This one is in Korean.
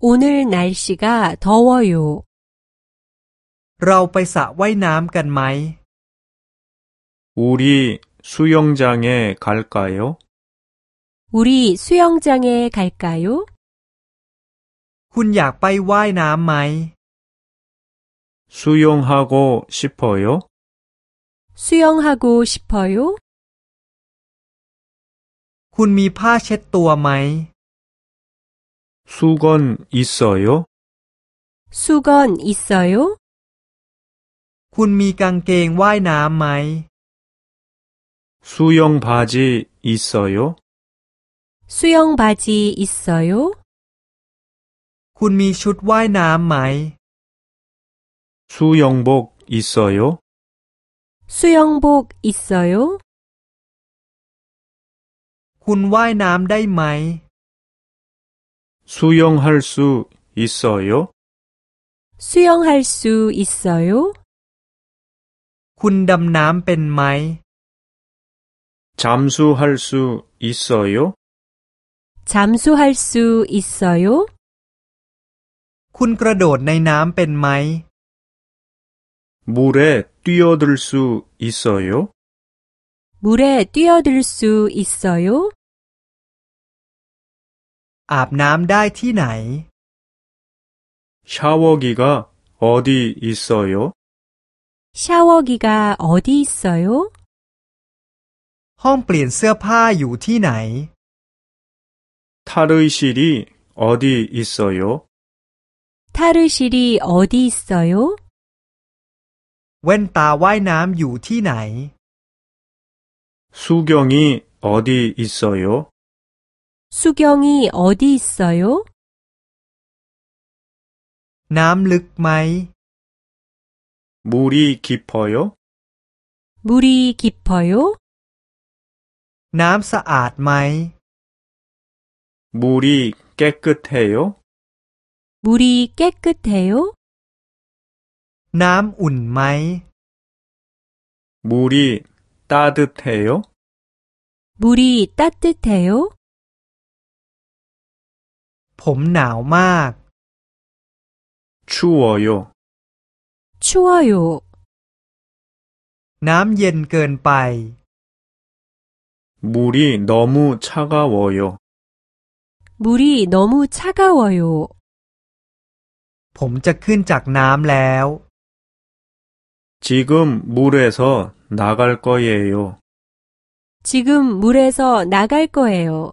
오늘 날씨가 더워요. เราไปสระว่ายน้ำกันไหม 우리 수영장에 갈까요? 우리 수영장에 갈까요? คุณอยากไปว่ายน้ำไหม 수영하고 싶어요? 수영하고 싶어요? คุณมีผ้าเช็ดตัวไหม 수건 있어요? 수건 있어요? คุณมีกางเกงว่ายน้ำไหม 수영 바지 있어요? 수영 바지 있어요? คุณมีชุดว่ายน้ำไหม 수영복 있어요? 수영복 있어요? คุณว่ายน้ำได้ไหม 수영할 수 있어요? 수영할 수 있어요? คุณดำน้ำเป็นไหม 잠수할 수 있어요? 잠수할 수 있어요? คุณกระโดดในน้ำเป็นไหม 물에 뛰어들 수 있어요? 물에 뛰어들 수 있어요? อาบน้ำได้ที่ไหน 샤워기가 어디 있어요? 샤워기가 어디 있어요? ห้องเปลี่ยนเสื้อผ้าอยู่ที่ไหน 탈의실이 어디 있어요? 탈의실이 어디 있어요? แว่นตาว่ายน้ำอยู่ที่ไหน 수경이 어디 있어요? 수경이 어디 있어요? น้ำลึกไหม 물이 깊어요? 물이 깊어요? น้ำสะอาดไหม 물이 깨끗해요? 물이 깨끗해요? น้ำอุ่นไหม 물이 따뜻해요? 물이 따뜻해요? ผมหนาวมาก 추워요. 추워요. น้ำเย็นเกินไป 물이 너무 차가워요. 물이 너무 차가워요. ผมจะขึ้นจากน้ำแล้ว 지금 물에서 나갈 거예요. 지금 물에서 나갈 거예요.